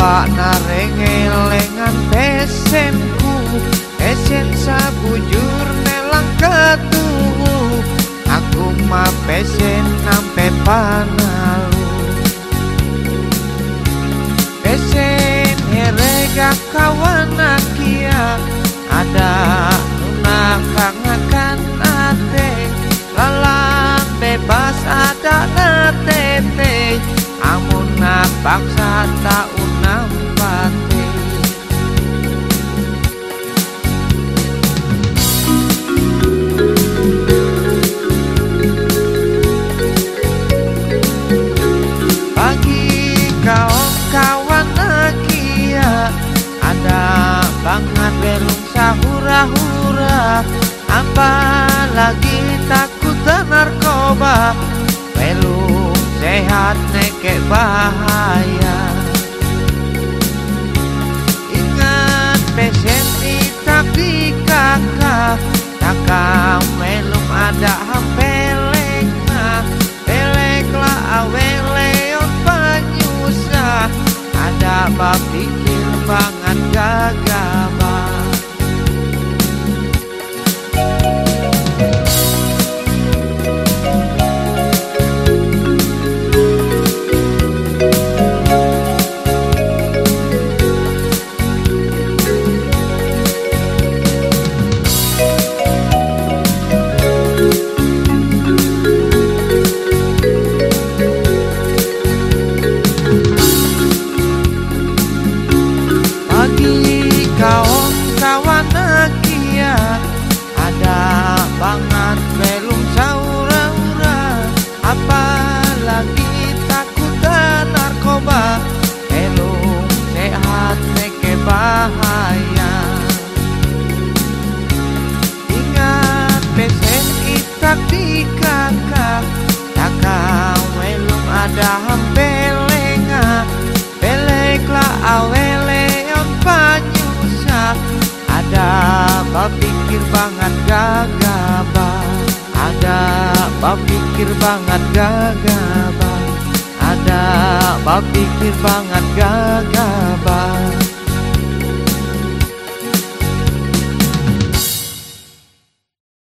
Coba narengelengan pesenku Pesen sabujur nelang ketuhu. Aku ma pesen nampe panalu. Pesen herega kawan akia Ada nuna kangakan ate. Lalang bebas ada natete Amun bangsa tak sehat neke bahaya. Ingat pesen itak di kakak Kakak belum ada hampeleng Peleklah aweleon panyusa Ada bab pikir banget gagabah narkoba Belum sehat neke bahaya. Ingat pesen itak di kakak. Kakak belum ada hampelenga. Beleklah aweleon panyusa Ada bapikir banget gagabah Ada bapikir banget gagabah Ada bapikir banget gagabah